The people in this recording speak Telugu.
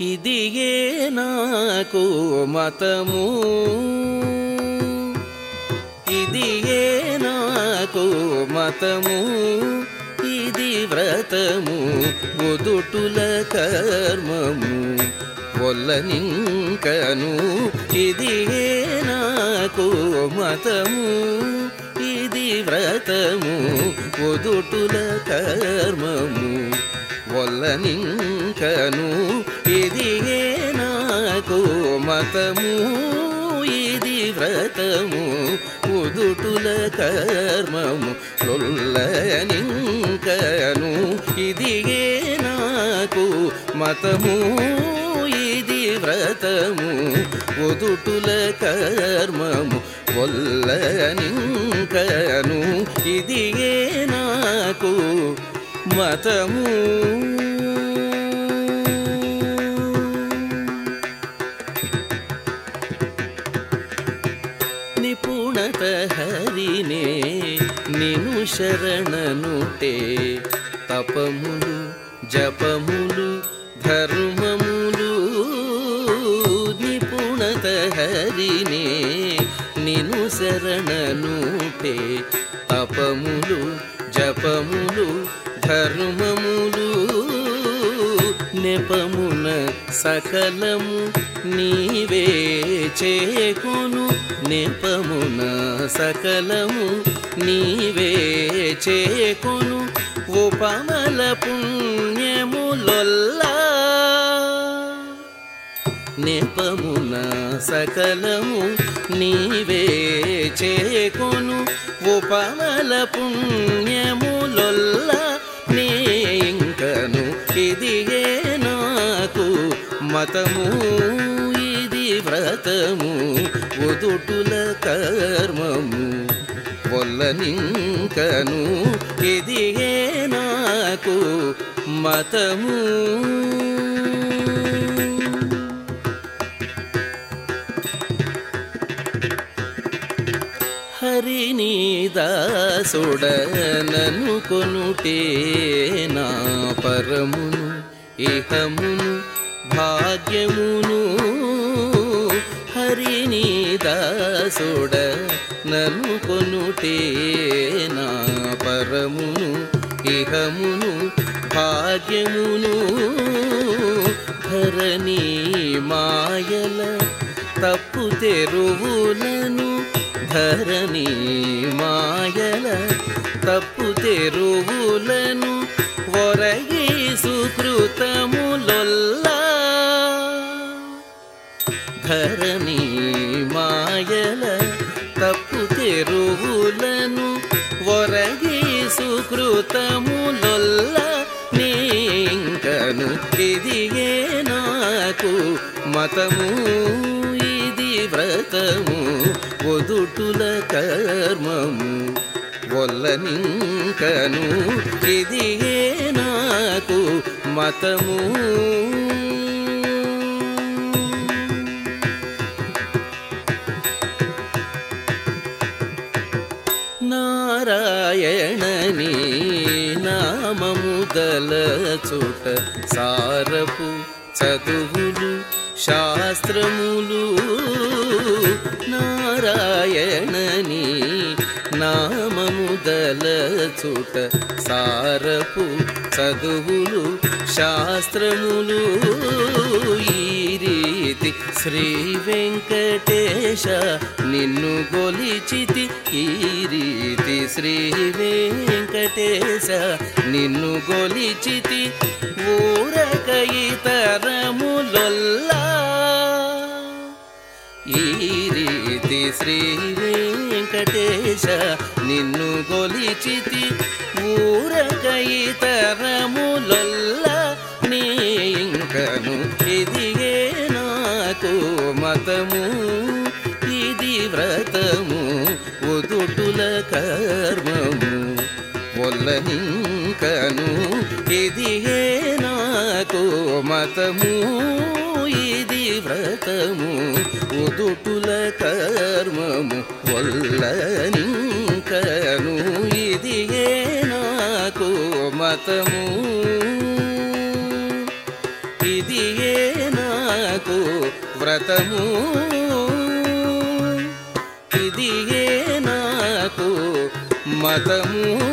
ఇదియే నాకు మతము. ఇదియే నాకు మతము. ఇది వ్రతము ఒదుటుల కర్మము. వల్లనింకను ఇదియే నాకు మతము. ఇది వ్రతము ఒదుటుల కర్మము. వల్లనింకను వ్రతము ఇది వ్రతము ఉదుటుల కర్మము లొల్లనింకను ఇది నాకు మతము ఇది వ్రతము ఉదుటుల కర్మము ఒల్లనింకను ఇది నాకు మతము. నిను శరణనుటే తపములు జపములు ధర్మములు నిపుణత హరినే నిను శరణనుటే తపములు జపములు ధర్మములు నెపమున సకలము నీవే చేకును. నెపమున సకలము నీవే చేకును. ఉపమల పుణ్యములొల్లా నెపమున సకలము నీవే చేకును. ఉపమల పుణ్యములొల్లా మతము ఇది వ్రతము ఉదుటుల కర్మము. పొల్లనింకను ఇది నాకు మతము. హరిని దాసుడనను కొనుటే నా పరమును ఇహమును భాగ్యమును హరిని దాసుడ నన్ను కొనుటే నా పరమును ఇహమును భాగ్యమును ధరణి మాయల తప్పు తెరువులను ధరణి మాయల తప్పు తెరువు ధరణి మాయల తప్పు తెరువులను వరగి సుకృతములొల్ల నీంకను ఇదియే నాకు మతము ఇది వ్రతము ఒదుటుల కర్మము ఒల్లనింకను ఇదియే నాకు మతము. నారాయణని నామముదల చుట సారపు చదువులు శాస్త్రములు. నారాయణని నామముదల చుట సారపు చదువులు శాస్త్రములు. ఈ శ్రీ వెంకటేశ నిన్ను గొలిచితి ఈ రీతి. శ్రీ వెంకటేశ నిన్ను గొలిచితి ఊరక ఇతరములొల్లా ఈ రీతి శ్రీ వెంకటేశ నిన్ను గొలిచితి ఊరక ఇతరములొల్లా వ్రతము ఒదుటుల కర్మము. వల్లనింకను ఇది హే నాకు మతము ఇది వ్రతము. ఉదుటుల కర్మము ఒల్లనింకను ఇదియే నాకు మతము. ఇది ఏ వ్రతము. மதமூ